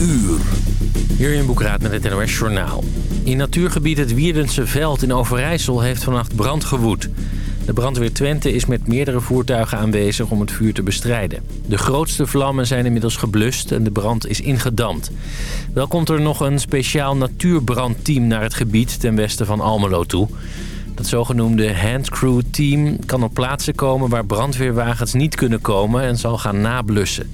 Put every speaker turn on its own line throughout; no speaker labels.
uur.
Jurjen Boekraat met het NOS Journaal. In natuurgebied het Wierdense Veld in Overijssel heeft vannacht brand gewoed. De brandweer Twente is met meerdere voertuigen aanwezig om het vuur te bestrijden. De grootste vlammen zijn inmiddels geblust en de brand is ingedamd. Wel komt er nog een speciaal natuurbrandteam naar het gebied ten westen van Almelo toe. Dat zogenoemde handcrew team kan op plaatsen komen waar brandweerwagens niet kunnen komen en zal gaan nablussen.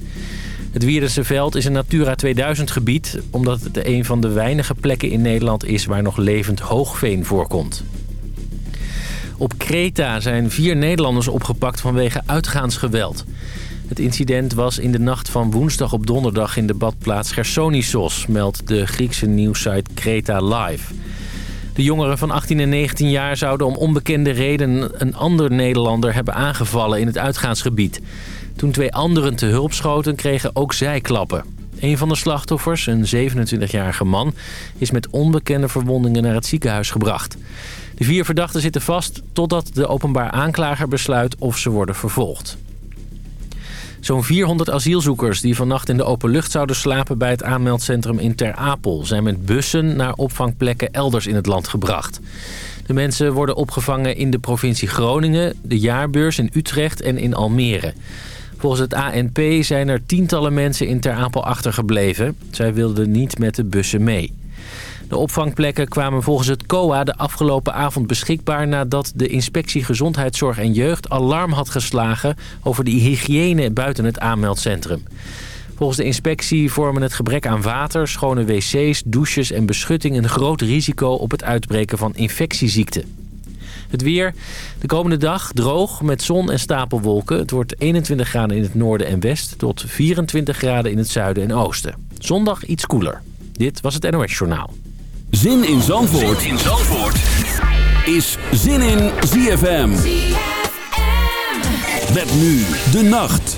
Het Wierdense Veld is een Natura 2000 gebied... omdat het een van de weinige plekken in Nederland is waar nog levend hoogveen voorkomt. Op Kreta zijn vier Nederlanders opgepakt vanwege uitgaansgeweld. Het incident was in de nacht van woensdag op donderdag in de badplaats Gersonisos... meldt de Griekse nieuwssite Kreta Live. De jongeren van 18 en 19 jaar zouden om onbekende reden een ander Nederlander hebben aangevallen in het uitgaansgebied. Toen twee anderen te hulp schoten, kregen ook zij klappen. Een van de slachtoffers, een 27-jarige man, is met onbekende verwondingen naar het ziekenhuis gebracht. De vier verdachten zitten vast totdat de openbaar aanklager besluit of ze worden vervolgd. Zo'n 400 asielzoekers die vannacht in de open lucht zouden slapen bij het aanmeldcentrum in Ter Apel... zijn met bussen naar opvangplekken elders in het land gebracht. De mensen worden opgevangen in de provincie Groningen, de jaarbeurs in Utrecht en in Almere. Volgens het ANP zijn er tientallen mensen in Ter Apel achtergebleven. Zij wilden niet met de bussen mee. De opvangplekken kwamen volgens het COA de afgelopen avond beschikbaar... nadat de inspectie Gezondheidszorg en Jeugd alarm had geslagen... over de hygiëne buiten het aanmeldcentrum. Volgens de inspectie vormen het gebrek aan water, schone wc's, douches en beschutting... een groot risico op het uitbreken van infectieziekten. Het weer. De komende dag droog met zon en stapelwolken. Het wordt 21 graden in het noorden en west tot 24 graden in het zuiden en oosten. Zondag iets koeler. Dit was het NOS Journaal.
Zin in Zandvoort, zin in Zandvoort. is Zin in ZFM. ZFM. Met nu de nacht.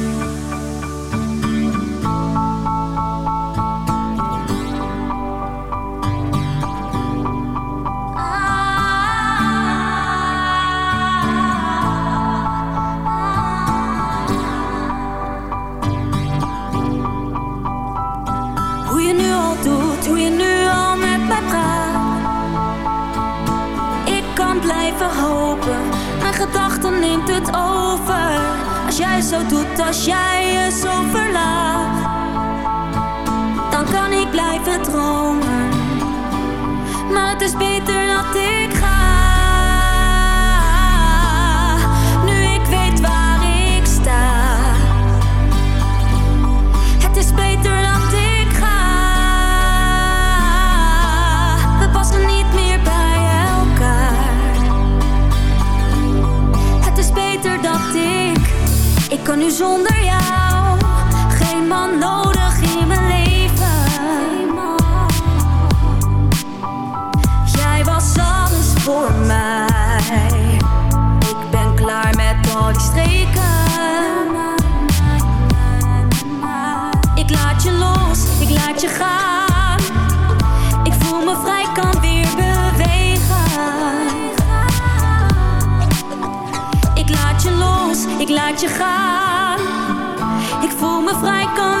je gaan. Ik voel me vrij, kan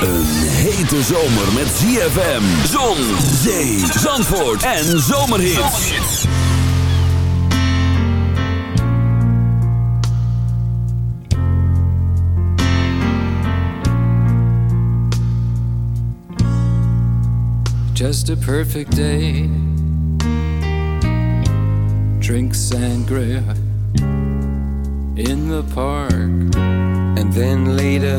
Een hete zomer met ZFM, zon, zee, zandvoort en zomerhits.
Just a perfect day. Drink sangria in the park.
And then later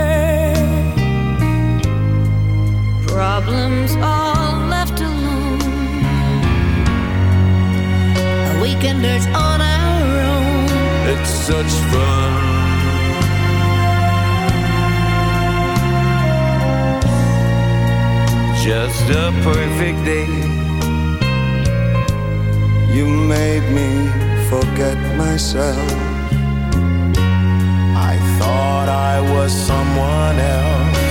problems all left alone. A weekender's on our own.
It's such fun. Just a perfect day. You made me forget myself. I thought I was someone else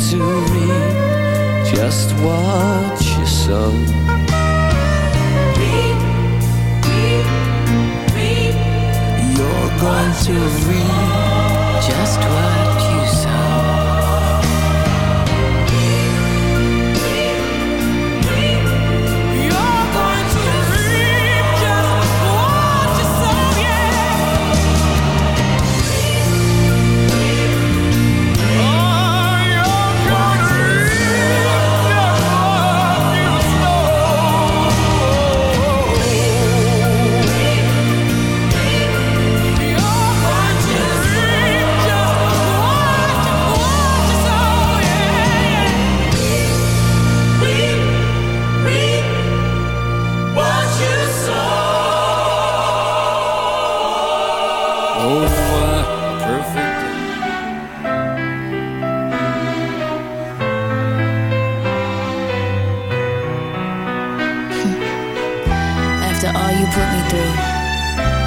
to me
just
what you sung. You're going to
reap just what Oh, what
perfect.
After all you put me through,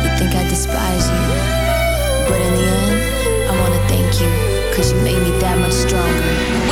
you think I despise you. But in the end, I wanna thank you, cause you made me that much stronger.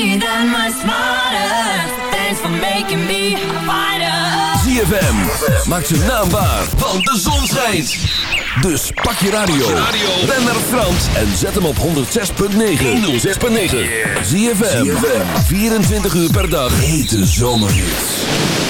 say that much. Thanks for making me a fighter.
ZFM, maak ze naambaar, want de zon schijnt. Dus pak je radio, ben naar Frans en zet hem op 106.9. 106.9. ZFM, 24 uur per dag, hete
is.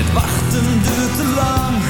Het wachten duurt te lang.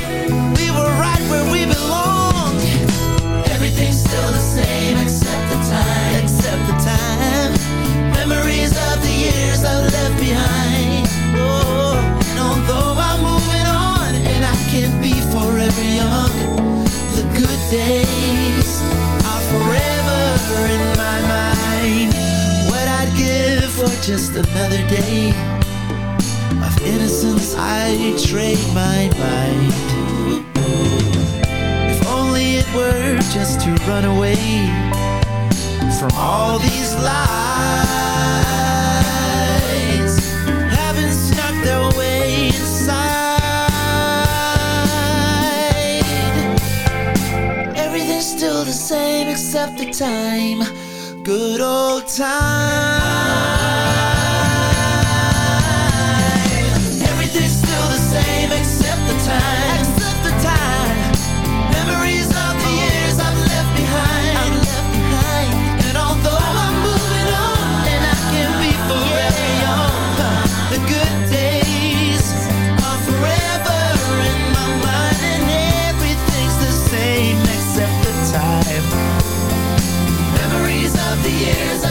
we're young. The good days are forever in my mind. What I'd give for just another day Of innocence I'd trade my mind. If only it were just to run away From all these lies. same except the time. Good old time. the years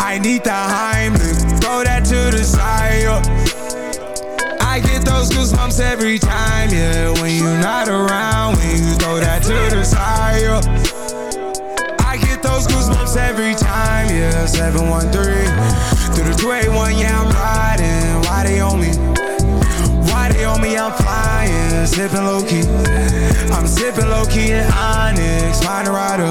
I need the Heimlich, throw that to the side. yeah. I get those goosebumps every time, yeah. When you're not around, when you throw that to the side. yeah. I get those goosebumps every time, yeah. 713 through the 281, yeah, I'm riding. Why they on me? Why they on me? I'm flying, sipping low key. I'm sipping low key in Onyx, find a rider.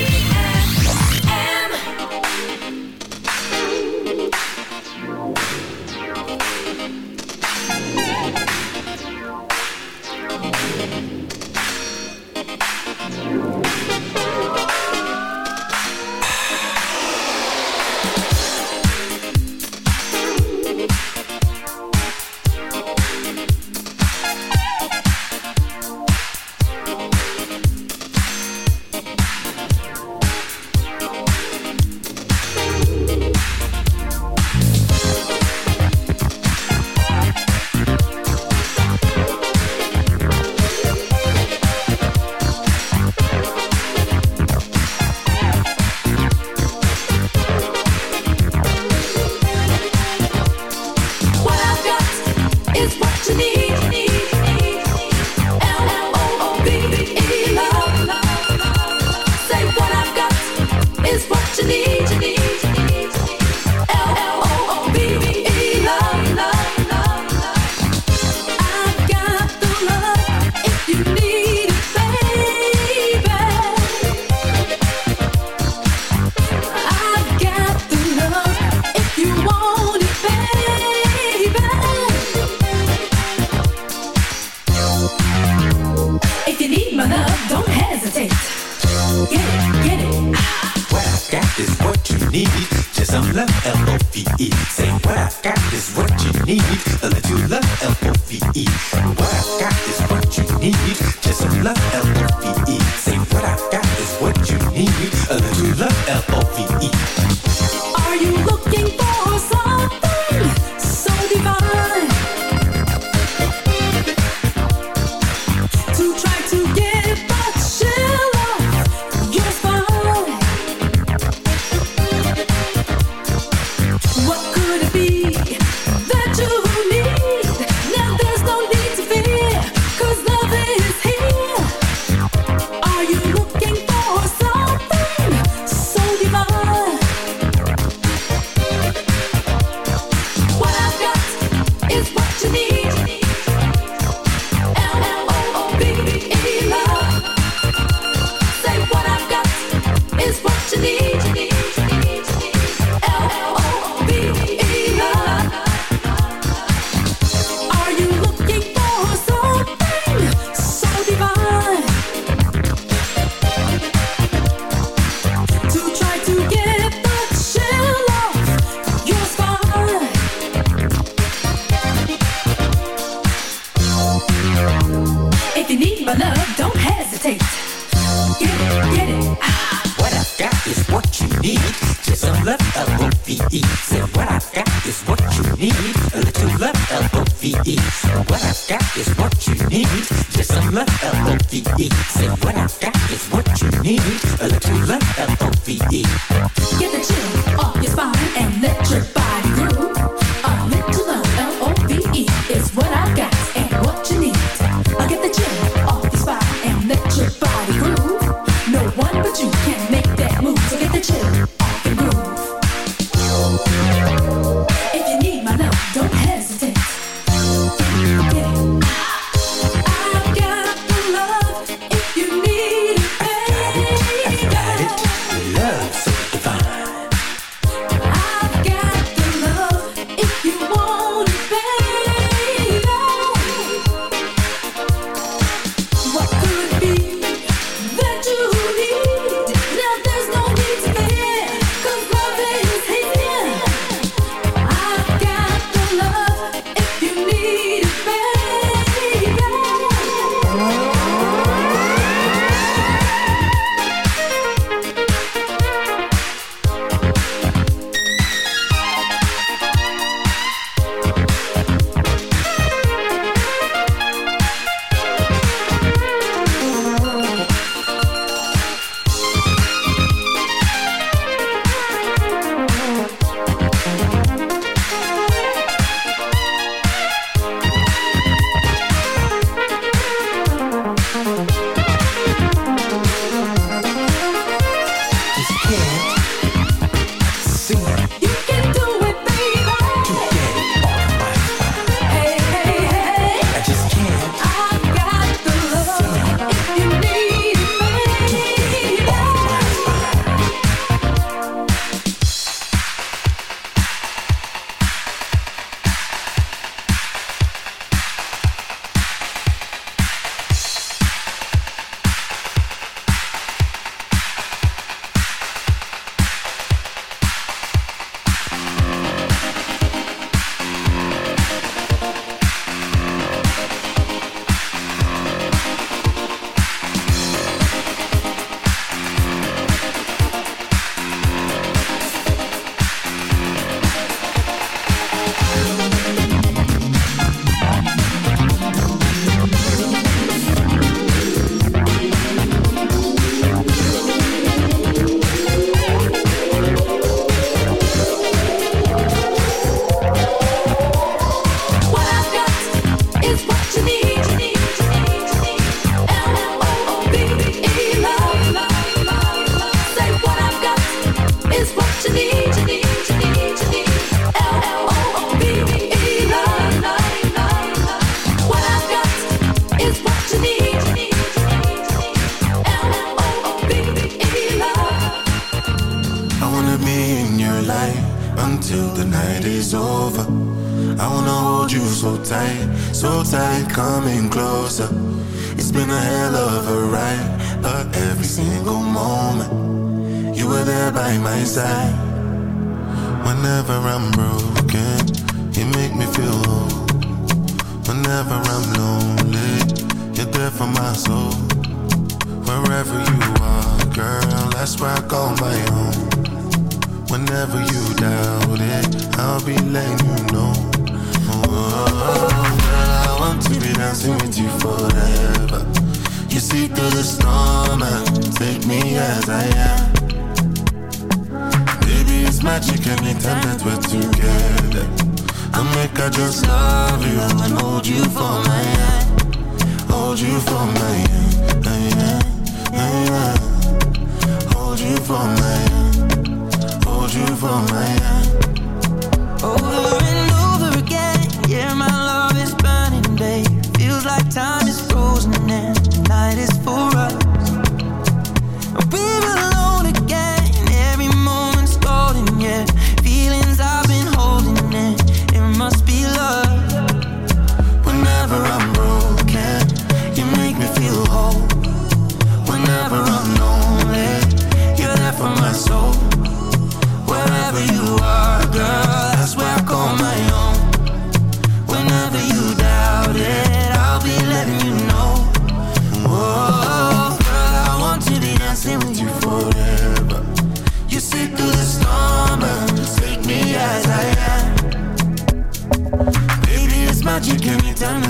inside.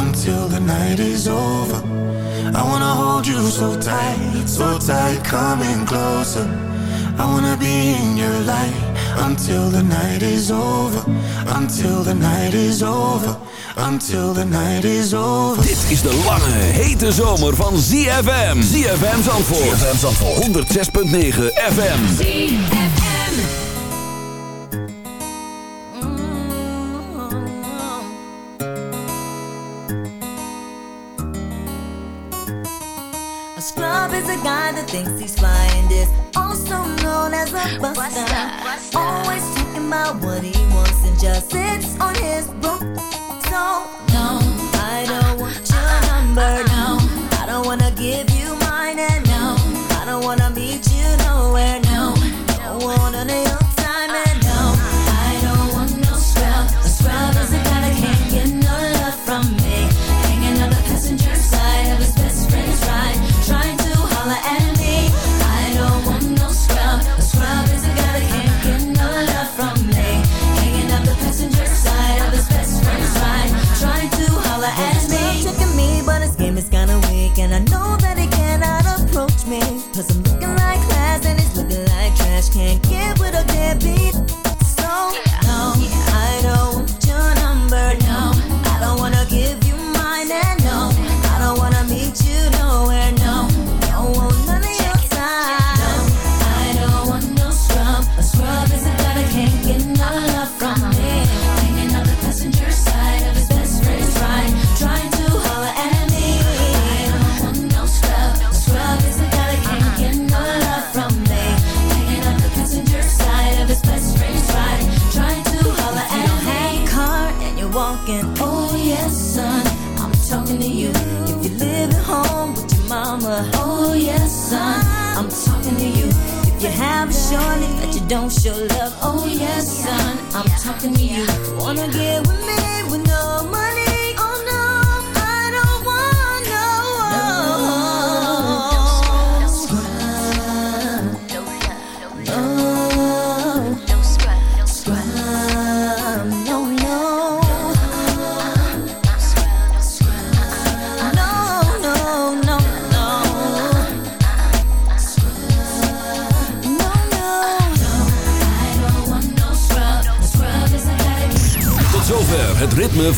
until the night is over. I wanna hold you so tight, so tight, coming closer. I wanna be in your light until the night is over. Until the night is over. Until the night is over.
Dit is de lange, hete zomer van ZFM ZFM Zandvoort ZFM Zandvoort 106.9 FM
ZFM thinks he's flying. Is also known as a buster. Always thinking about what he wants and just sits on his
broken